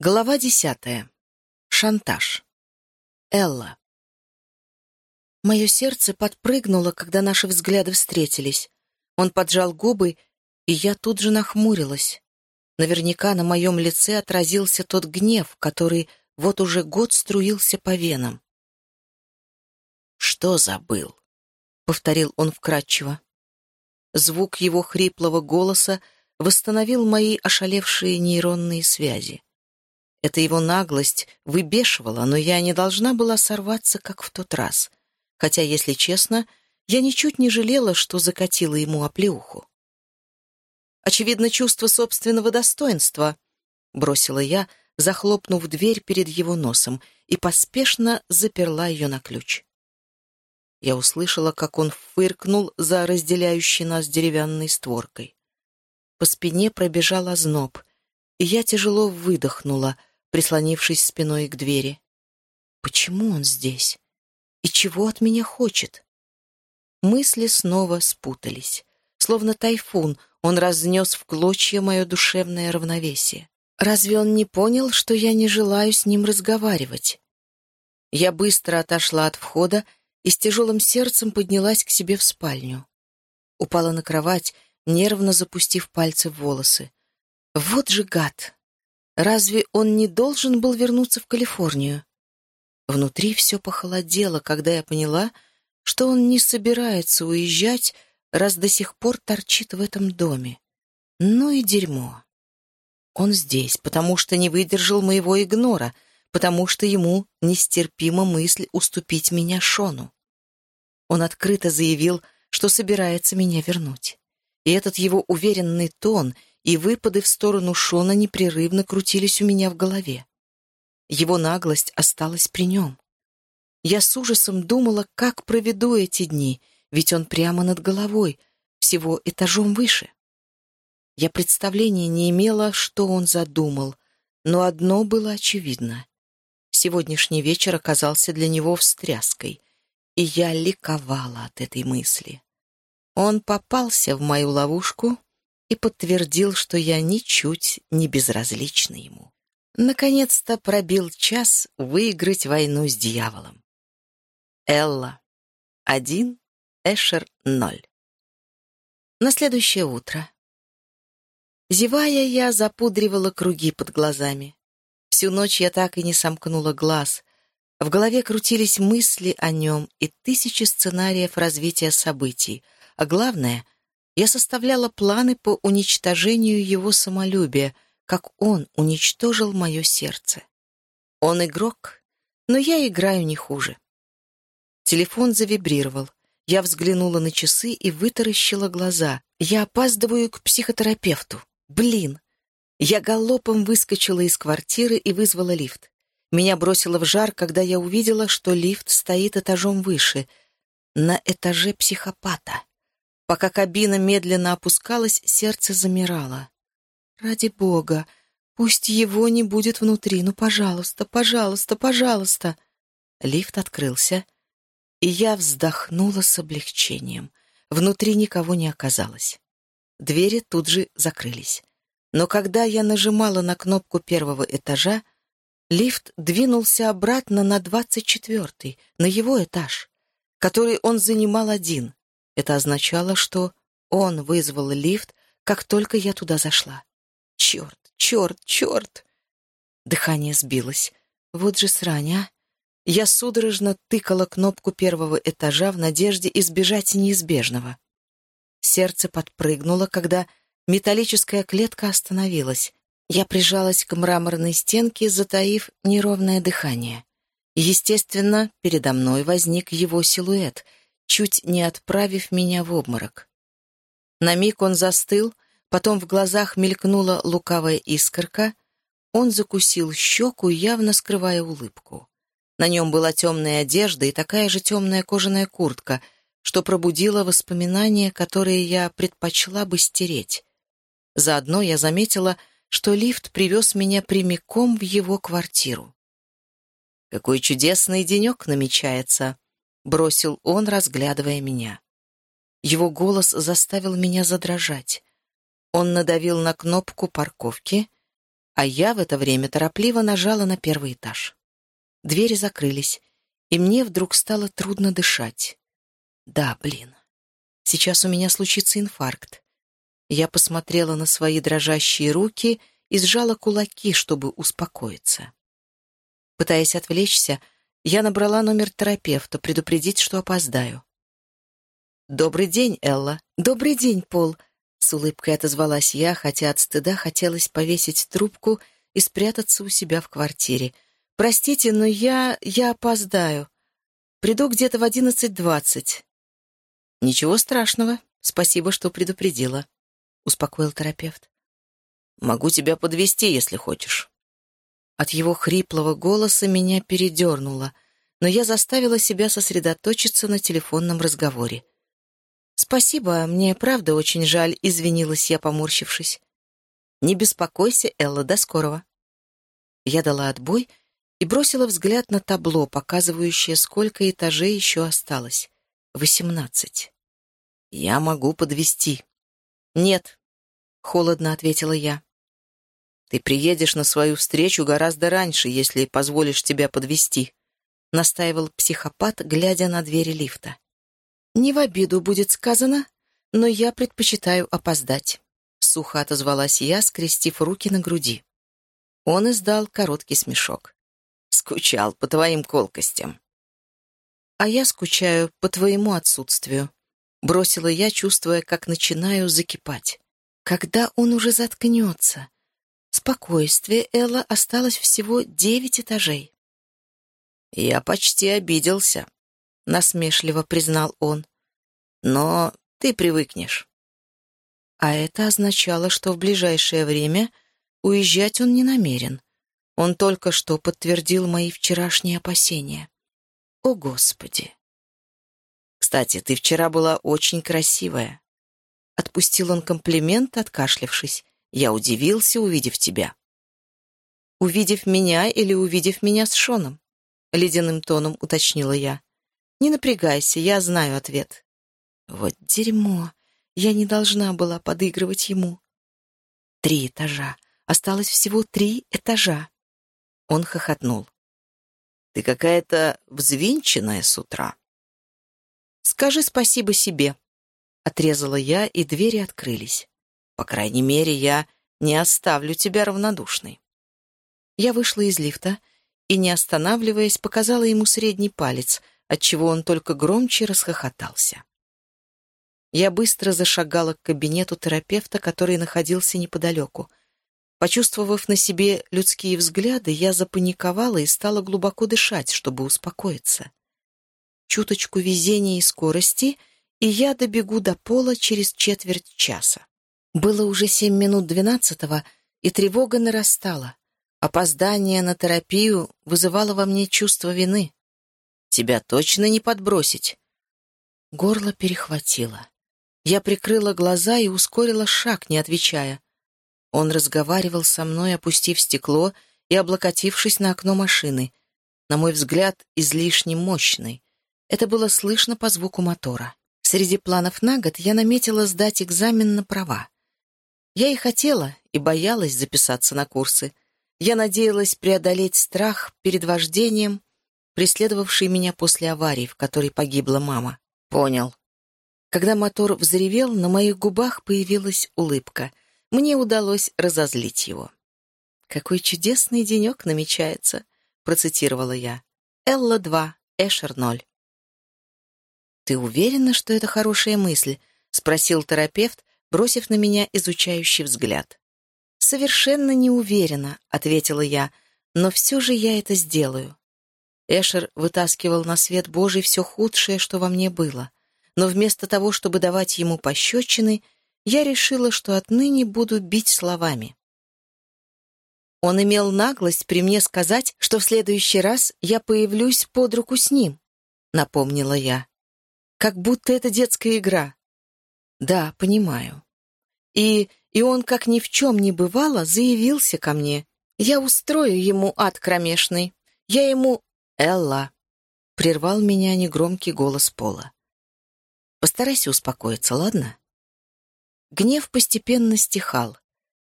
Глава десятая. Шантаж. Элла. Мое сердце подпрыгнуло, когда наши взгляды встретились. Он поджал губы, и я тут же нахмурилась. Наверняка на моем лице отразился тот гнев, который вот уже год струился по венам. «Что забыл?» — повторил он вкратчиво. Звук его хриплого голоса восстановил мои ошалевшие нейронные связи. Эта его наглость выбешивала, но я не должна была сорваться, как в тот раз. Хотя, если честно, я ничуть не жалела, что закатила ему оплеуху. «Очевидно, чувство собственного достоинства», — бросила я, захлопнув дверь перед его носом, и поспешно заперла ее на ключ. Я услышала, как он фыркнул за разделяющей нас деревянной створкой. По спине пробежал озноб, и я тяжело выдохнула — прислонившись спиной к двери. Почему он здесь? И чего от меня хочет? Мысли снова спутались. Словно тайфун, он разнес в клочья мое душевное равновесие. Разве он не понял, что я не желаю с ним разговаривать? Я быстро отошла от входа и с тяжелым сердцем поднялась к себе в спальню. Упала на кровать, нервно запустив пальцы в волосы. Вот же гад! Разве он не должен был вернуться в Калифорнию? Внутри все похолодело, когда я поняла, что он не собирается уезжать, раз до сих пор торчит в этом доме. Ну и дерьмо. Он здесь, потому что не выдержал моего игнора, потому что ему нестерпима мысль уступить меня Шону. Он открыто заявил, что собирается меня вернуть. И этот его уверенный тон — и выпады в сторону Шона непрерывно крутились у меня в голове. Его наглость осталась при нем. Я с ужасом думала, как проведу эти дни, ведь он прямо над головой, всего этажом выше. Я представления не имела, что он задумал, но одно было очевидно. Сегодняшний вечер оказался для него встряской, и я ликовала от этой мысли. Он попался в мою ловушку и подтвердил, что я ничуть не безразлична ему. Наконец-то пробил час выиграть войну с дьяволом. Элла. Один, Эшер ноль. На следующее утро. Зевая, я запудривала круги под глазами. Всю ночь я так и не сомкнула глаз. В голове крутились мысли о нем и тысячи сценариев развития событий, а главное — я составляла планы по уничтожению его самолюбия, как он уничтожил мое сердце. Он игрок, но я играю не хуже. Телефон завибрировал. Я взглянула на часы и вытаращила глаза. Я опаздываю к психотерапевту. Блин! Я галопом выскочила из квартиры и вызвала лифт. Меня бросило в жар, когда я увидела, что лифт стоит этажом выше, на этаже психопата. Пока кабина медленно опускалась, сердце замирало. «Ради бога, пусть его не будет внутри, ну, пожалуйста, пожалуйста, пожалуйста!» Лифт открылся, и я вздохнула с облегчением. Внутри никого не оказалось. Двери тут же закрылись. Но когда я нажимала на кнопку первого этажа, лифт двинулся обратно на двадцать четвертый, на его этаж, который он занимал один. Это означало, что он вызвал лифт, как только я туда зашла. Черт, черт, черт! Дыхание сбилось. Вот же срань, а! Я судорожно тыкала кнопку первого этажа в надежде избежать неизбежного. Сердце подпрыгнуло, когда металлическая клетка остановилась. Я прижалась к мраморной стенке, затаив неровное дыхание. Естественно, передо мной возник его силуэт — чуть не отправив меня в обморок. На миг он застыл, потом в глазах мелькнула лукавая искорка, он закусил щеку, явно скрывая улыбку. На нем была темная одежда и такая же темная кожаная куртка, что пробудило воспоминания, которые я предпочла бы стереть. Заодно я заметила, что лифт привез меня прямиком в его квартиру. «Какой чудесный денек намечается!» Бросил он, разглядывая меня. Его голос заставил меня задрожать. Он надавил на кнопку парковки, а я в это время торопливо нажала на первый этаж. Двери закрылись, и мне вдруг стало трудно дышать. Да, блин. Сейчас у меня случится инфаркт. Я посмотрела на свои дрожащие руки и сжала кулаки, чтобы успокоиться. Пытаясь отвлечься, я набрала номер терапевта, предупредить, что опоздаю. «Добрый день, Элла». «Добрый день, Пол», — с улыбкой отозвалась я, хотя от стыда хотелось повесить трубку и спрятаться у себя в квартире. «Простите, но я... я опоздаю. Приду где-то в одиннадцать двадцать». «Ничего страшного. Спасибо, что предупредила», — успокоил терапевт. «Могу тебя подвести, если хочешь». От его хриплого голоса меня передернуло, но я заставила себя сосредоточиться на телефонном разговоре. «Спасибо, мне правда очень жаль», — извинилась я, поморщившись. «Не беспокойся, Элла, до скорого». Я дала отбой и бросила взгляд на табло, показывающее, сколько этажей еще осталось. Восемнадцать. «Я могу подвести. «Нет», — холодно ответила я. «Ты приедешь на свою встречу гораздо раньше, если позволишь тебя подвести, настаивал психопат, глядя на двери лифта. «Не в обиду будет сказано, но я предпочитаю опоздать», — сухо отозвалась я, скрестив руки на груди. Он издал короткий смешок. «Скучал по твоим колкостям». «А я скучаю по твоему отсутствию», — бросила я, чувствуя, как начинаю закипать. «Когда он уже заткнется?» Спокойствие Элла осталось всего девять этажей. «Я почти обиделся», насмешливо признал он. Но ты привыкнешь. А это означало, что в ближайшее время уезжать он не намерен. Он только что подтвердил мои вчерашние опасения. О, Господи! Кстати, ты вчера была очень красивая. Отпустил он комплимент, откашлившись. Я удивился, увидев тебя. Увидев меня или увидев меня с Шоном? Ледяным тоном уточнила я. Не напрягайся, я знаю ответ. Вот дерьмо. Я не должна была подыгрывать ему. Три этажа. Осталось всего три этажа. Он хохотнул. Ты какая-то взвинченная с утра. Скажи спасибо себе. Отрезала я, и двери открылись. По крайней мере, я не оставлю тебя равнодушной. Я вышла из лифта и, не останавливаясь, показала ему средний палец — отчего он только громче расхохотался. Я быстро зашагала к кабинету терапевта, который находился неподалеку. Почувствовав на себе людские взгляды, я запаниковала и стала глубоко дышать, чтобы успокоиться. Чуточку везения и скорости, и я добегу до пола через четверть часа. Было уже семь минут двенадцатого, и тревога нарастала. Опоздание на терапию вызывало во мне чувство вины. Тебя точно не подбросить?» Горло перехватило. Я прикрыла глаза и ускорила шаг, не отвечая. Он разговаривал со мной, опустив стекло и облокотившись на окно машины. На мой взгляд, излишне мощный. Это было слышно по звуку мотора. Среди планов на год я наметила сдать экзамен на права. Я и хотела, и боялась записаться на курсы. Я надеялась преодолеть страх перед вождением, преследовавший меня после аварии, в которой погибла мама. Понял. Когда мотор взревел, на моих губах появилась улыбка. Мне удалось разозлить его. «Какой чудесный денек намечается», — процитировала я. «Элла 2, Эшер 0». «Ты уверена, что это хорошая мысль?» — спросил терапевт, бросив на меня изучающий взгляд. «Совершенно не уверена», — ответила я, — «но все же я это сделаю. Эшер вытаскивал на свет Божий все худшее, что во мне было. Но вместо того, чтобы давать ему пощечины, я решила, что отныне буду бить словами. Он имел наглость при мне сказать, что в следующий раз я появлюсь под руку с ним, напомнила я. Как будто это детская игра. Да, понимаю. И, и он, как ни в чем не бывало, заявился ко мне. Я устрою ему ад кромешный. Я ему «Элла!» — прервал меня негромкий голос Пола. «Постарайся успокоиться, ладно?» Гнев постепенно стихал.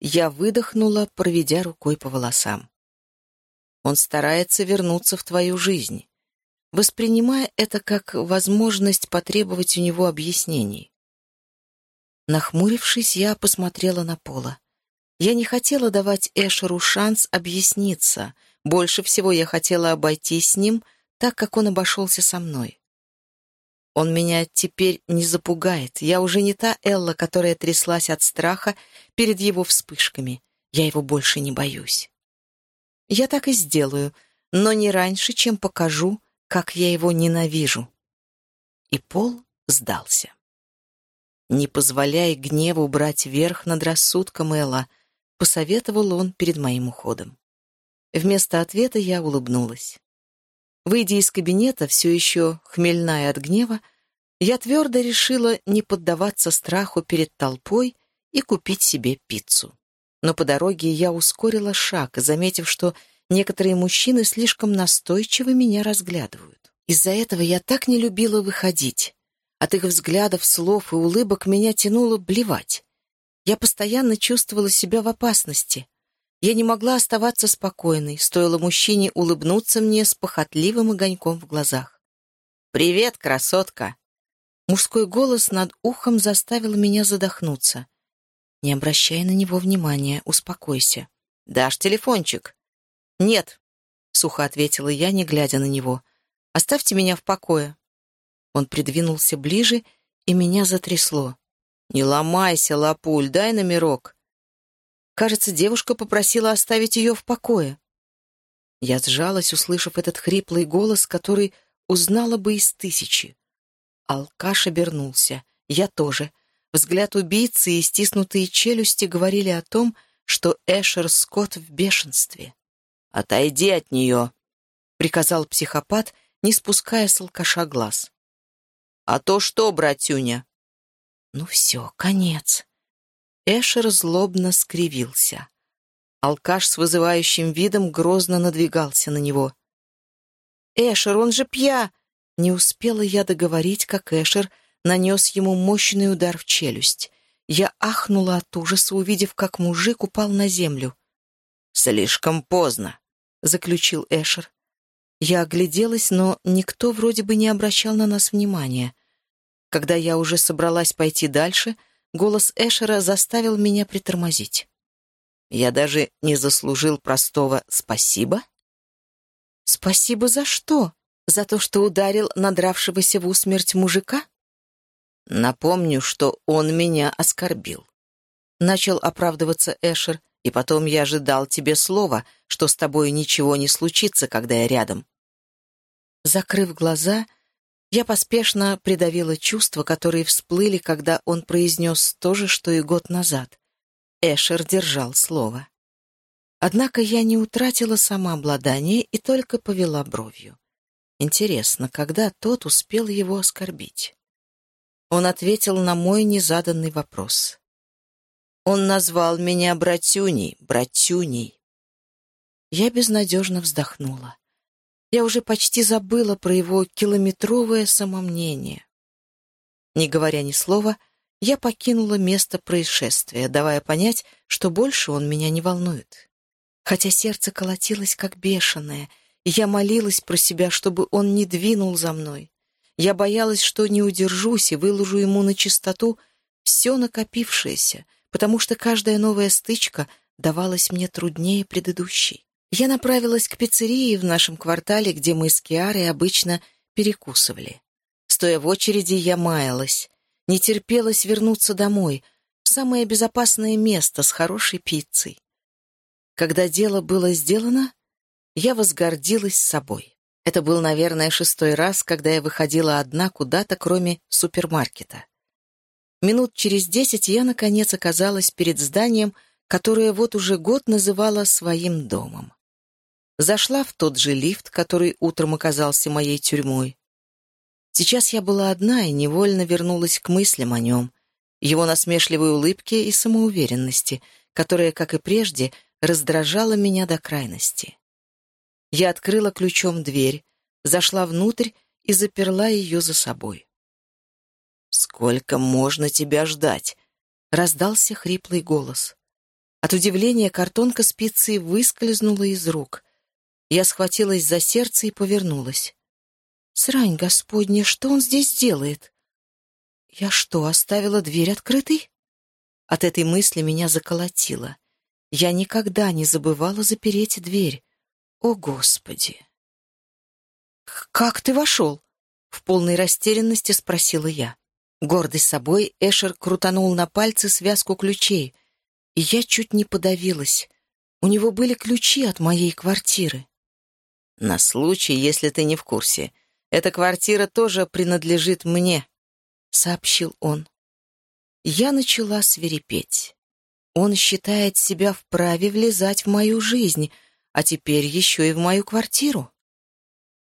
Я выдохнула, проведя рукой по волосам. Он старается вернуться в твою жизнь, воспринимая это как возможность потребовать у него объяснений. Нахмурившись, я посмотрела на Пола. Я не хотела давать Эшеру шанс объясниться. Больше всего я хотела обойтись с ним так, как он обошелся со мной. Он меня теперь не запугает. Я уже не та Элла, которая тряслась от страха перед его вспышками. Я его больше не боюсь. Я так и сделаю, но не раньше, чем покажу, как я его ненавижу. И Пол сдался. «Не позволяй гневу брать верх над рассудком Элла», — посоветовал он перед моим уходом. Вместо ответа я улыбнулась. Выйдя из кабинета, все еще хмельная от гнева, я твердо решила не поддаваться страху перед толпой и купить себе пиццу. Но по дороге я ускорила шаг, заметив, что некоторые мужчины слишком настойчиво меня разглядывают. Из-за этого я так не любила выходить. От их взглядов, слов и улыбок меня тянуло блевать. Я постоянно чувствовала себя в опасности. Я не могла оставаться спокойной, стоило мужчине улыбнуться мне с похотливым огоньком в глазах. «Привет, красотка!» Мужской голос над ухом заставил меня задохнуться. «Не обращай на него внимания, успокойся. Дашь телефончик?» «Нет», — сухо ответила я, не глядя на него. «Оставьте меня в покое». Он придвинулся ближе, и меня затрясло. «Не ломайся, Лапуль, дай номерок». Кажется, девушка попросила оставить ее в покое. Я сжалась, услышав этот хриплый голос, который узнала бы из тысячи. Алкаш обернулся. Я тоже. Взгляд убийцы и стиснутые челюсти говорили о том, что Эшер Скотт в бешенстве. «Отойди от нее», — приказал психопат, не спуская с алкаша глаз. «А то что, братюня?» «Ну все, конец. Эшер злобно скривился. Алкаш с вызывающим видом грозно надвигался на него. «Эшер, он же пья!» Не успела я договорить, как Эшер нанес ему мощный удар в челюсть. Я ахнула от ужаса, увидев, как мужик упал на землю. «Слишком поздно», — заключил Эшер. Я огляделась, но никто вроде бы не обращал на нас внимания. Когда я уже собралась пойти дальше, Голос Эшера заставил меня притормозить. Я даже не заслужил простого «спасибо». «Спасибо за что? За то, что ударил надравшегося в усмерть мужика?» «Напомню, что он меня оскорбил». Начал оправдываться Эшер, и потом я ожидал тебе слова, что с тобой ничего не случится, когда я рядом. Закрыв глаза, я поспешно придавила чувства, которые всплыли, когда он произнес то же, что и год назад. Эшер держал слово. Однако я не утратила самообладание и только повела бровью. Интересно, когда тот успел его оскорбить? Он ответил на мой незаданный вопрос. Он назвал меня братюней, братюней. Я безнадежно вздохнула. Я уже почти забыла про его километровое самомнение. Не говоря ни слова, я покинула место происшествия, давая понять, что больше он меня не волнует. Хотя сердце колотилось как бешеное, и я молилась про себя, чтобы он не двинул за мной. Я боялась, что не удержусь и выложу ему на чистоту все накопившееся, потому что каждая новая стычка давалась мне труднее предыдущей. Я направилась к пиццерии в нашем квартале, где мы с Киарой обычно перекусывали. Стоя в очереди, я маялась. Не терпелось вернуться домой, в самое безопасное место с хорошей пиццей. Когда дело было сделано, я возгордилась собой. Это был, наверное, шестой раз, когда я выходила одна куда-то, кроме супермаркета. Минут через десять я, наконец, оказалась перед зданием, которое вот уже год называла своим домом. Зашла в тот же лифт, который утром оказался моей тюрьмой. Сейчас я была одна и невольно вернулась к мыслям о нем, его насмешливой улыбке и самоуверенности, которая, как и прежде, раздражала меня до крайности. Я открыла ключом дверь, зашла внутрь и заперла ее за собой. «Сколько можно тебя ждать?» — раздался хриплый голос. От удивления картонка спицы выскользнула из рук. Я схватилась за сердце и повернулась. «Срань господня, что он здесь делает?» «Я что, оставила дверь открытой?» От этой мысли меня заколотило. Я никогда не забывала запереть дверь. О, Господи! «Как ты вошел?» — в полной растерянности спросила я. Гордый собой, Эшер крутанул на пальце связку ключей, и я чуть не подавилась. У него были ключи от моей квартиры. «На случай, если ты не в курсе. Эта квартира тоже принадлежит мне», — сообщил он. Я начала свирепеть. Он считает себя вправе влезать в мою жизнь, а теперь еще и в мою квартиру.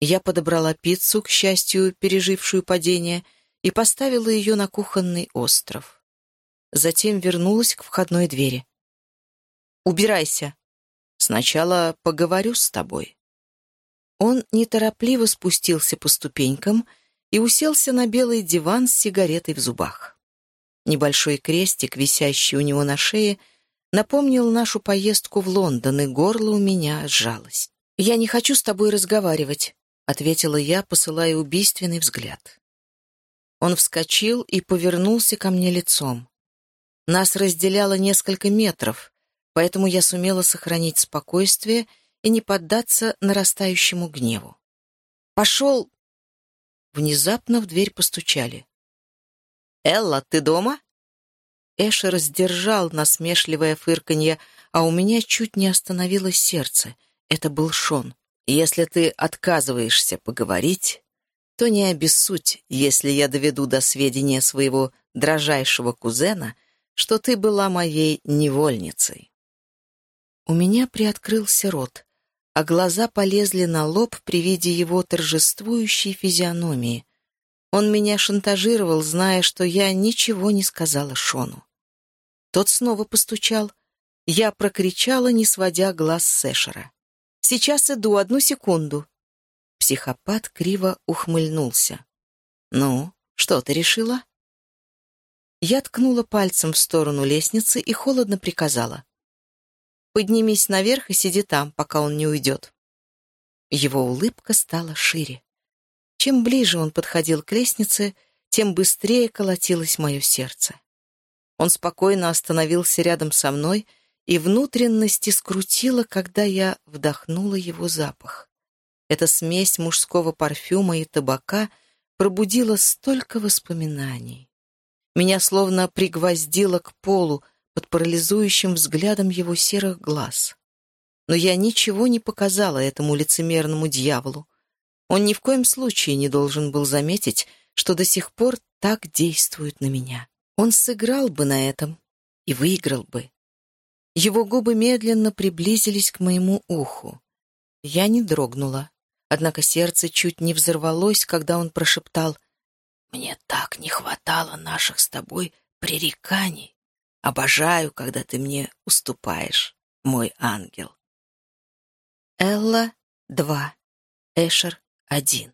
Я подобрала пиццу, к счастью, пережившую падение, и поставила ее на кухонный остров. Затем вернулась к входной двери. «Убирайся. Сначала поговорю с тобой». Он неторопливо спустился по ступенькам и уселся на белый диван с сигаретой в зубах. Небольшой крестик, висящий у него на шее, напомнил нашу поездку в Лондон, и горло у меня сжалось. «Я не хочу с тобой разговаривать», — ответила я, посылая убийственный взгляд. Он вскочил и повернулся ко мне лицом. Нас разделяло несколько метров, поэтому я сумела сохранить спокойствие и не поддаться нарастающему гневу. «Пошел!» Внезапно в дверь постучали. «Элла, ты дома?» Эшер сдержал насмешливое фырканье, а у меня чуть не остановилось сердце. Это был Шон. «Если ты отказываешься поговорить, то не обессудь, если я доведу до сведения своего дрожайшего кузена, что ты была моей невольницей». У меня приоткрылся рот, а глаза полезли на лоб при виде его торжествующей физиономии. Он меня шантажировал, зная, что я ничего не сказала Шону. Тот снова постучал. Я прокричала, не сводя глаз с Эшера. «Сейчас иду, одну секунду». Психопат криво ухмыльнулся. «Ну, что ты решила?» Я ткнула пальцем в сторону лестницы и холодно приказала. «Поднимись наверх и сиди там, пока он не уйдет». Его улыбка стала шире. Чем ближе он подходил к лестнице, тем быстрее колотилось мое сердце. Он спокойно остановился рядом со мной, и внутренности скрутило, когда я вдохнула его запах. Эта смесь мужского парфюма и табака пробудила столько воспоминаний. Меня словно пригвоздило к полу под парализующим взглядом его серых глаз. Но я ничего не показала этому лицемерному дьяволу. Он ни в коем случае не должен был заметить, что до сих пор так действует на меня. Он сыграл бы на этом и выиграл бы. Его губы медленно приблизились к моему уху. Я не дрогнула, однако сердце чуть не взорвалось, когда он прошептал «Мне так не хватало наших с тобой пререканий. Обожаю, когда ты мне уступаешь, мой ангел». Элла, два. Эшер, один.